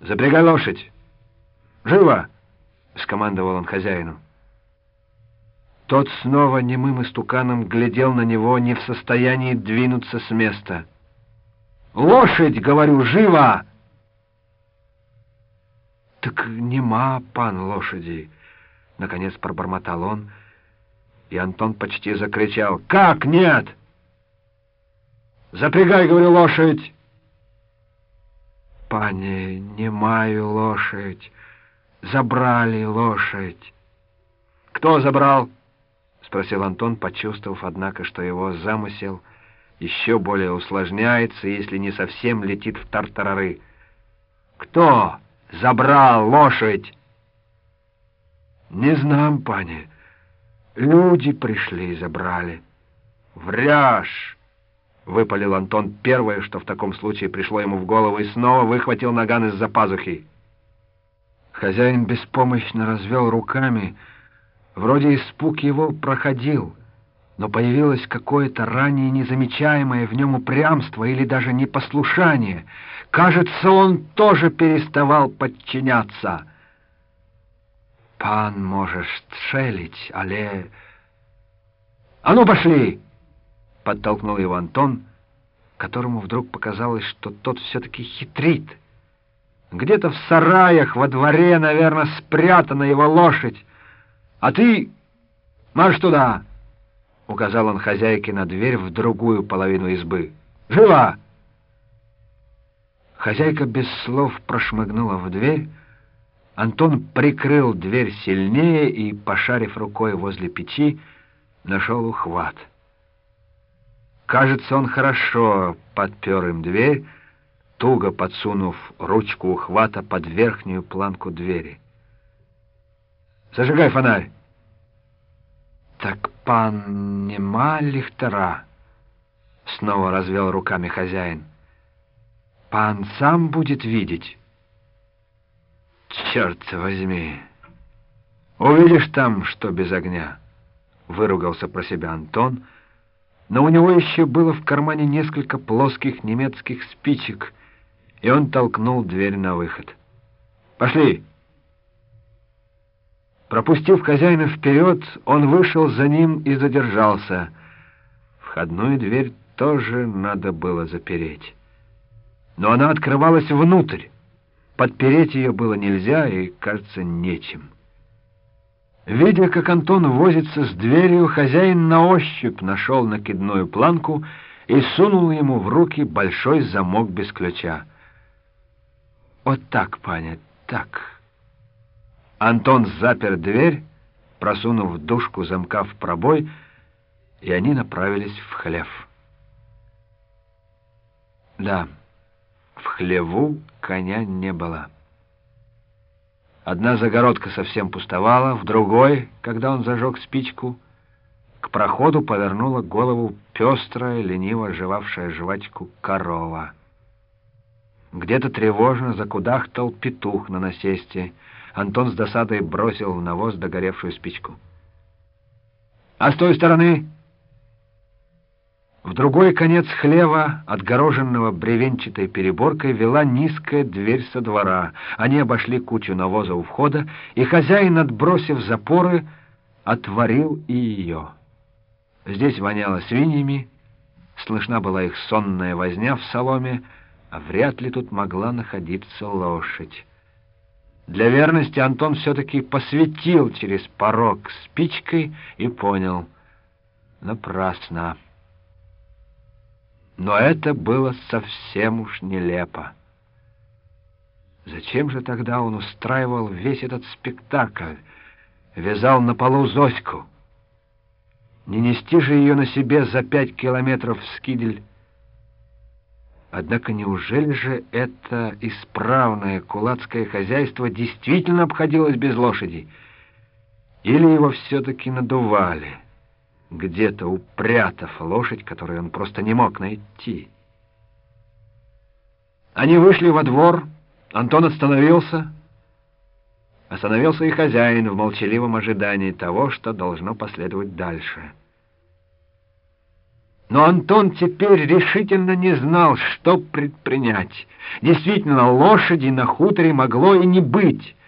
«Запрягай лошадь! Живо!» — скомандовал он хозяину. Тот снова немым истуканом глядел на него, не в состоянии двинуться с места. «Лошадь, говорю, живо!» «Так нема, пан лошади!» — наконец пробормотал он, и Антон почти закричал. «Как нет?» «Запрягай, говорю, лошадь!» «Пане, не маю лошадь. Забрали лошадь». «Кто забрал?» — спросил Антон, почувствовав, однако, что его замысел еще более усложняется, если не совсем летит в тартарары. «Кто забрал лошадь?» «Не знам, пане. Люди пришли и забрали». «Вряжь!» — выпалил Антон первое, что в таком случае пришло ему в голову, и снова выхватил наган из-за пазухи. Хозяин беспомощно развел руками. Вроде испуг его проходил, но появилось какое-то ранее незамечаемое в нем упрямство или даже непослушание. Кажется, он тоже переставал подчиняться. «Пан можешь тшелить, але...» «А ну, пошли!» Подтолкнул его Антон, которому вдруг показалось, что тот все-таки хитрит. Где-то в сараях во дворе, наверное, спрятана его лошадь. А ты марш туда, — указал он хозяйке на дверь в другую половину избы. Живо! Хозяйка без слов прошмыгнула в дверь, Антон прикрыл дверь сильнее и, пошарив рукой возле печи, нашел ухват — Кажется, он хорошо подпер им дверь, туго подсунув ручку ухвата под верхнюю планку двери. «Зажигай фонарь!» «Так пан нема лихтера?» — снова развел руками хозяин. «Пан сам будет видеть?» «Черт возьми! Увидишь там, что без огня!» — выругался про себя Антон — но у него еще было в кармане несколько плоских немецких спичек, и он толкнул дверь на выход. «Пошли!» Пропустив хозяина вперед, он вышел за ним и задержался. Входную дверь тоже надо было запереть. Но она открывалась внутрь. Подпереть ее было нельзя и, кажется, нечем. Видя, как Антон возится с дверью, хозяин на ощупь нашел накидную планку и сунул ему в руки большой замок без ключа. «Вот так, паня, так». Антон запер дверь, просунув дужку замка в пробой, и они направились в хлев. Да, в хлеву коня не было. Одна загородка совсем пустовала, в другой, когда он зажег спичку, к проходу повернула голову пестрая, лениво оживавшая жвачку корова. Где-то тревожно закудахтал петух на насесте. Антон с досадой бросил в навоз догоревшую спичку. «А с той стороны...» В другой конец хлева, отгороженного бревенчатой переборкой, вела низкая дверь со двора. Они обошли кучу навоза у входа, и хозяин, отбросив запоры, отворил и ее. Здесь воняло свиньями, слышна была их сонная возня в соломе, а вряд ли тут могла находиться лошадь. Для верности Антон все-таки посветил через порог спичкой и понял — напрасно. Но это было совсем уж нелепо. Зачем же тогда он устраивал весь этот спектакль, вязал на полу Зоську? Не нести же ее на себе за пять километров в Скидель. Однако неужели же это исправное кулацкое хозяйство действительно обходилось без лошади? Или его все-таки надували?» Где-то упрятав лошадь, которую он просто не мог найти. Они вышли во двор, Антон остановился. Остановился и хозяин в молчаливом ожидании того, что должно последовать дальше. Но Антон теперь решительно не знал, что предпринять. Действительно, лошади на хуторе могло и не быть.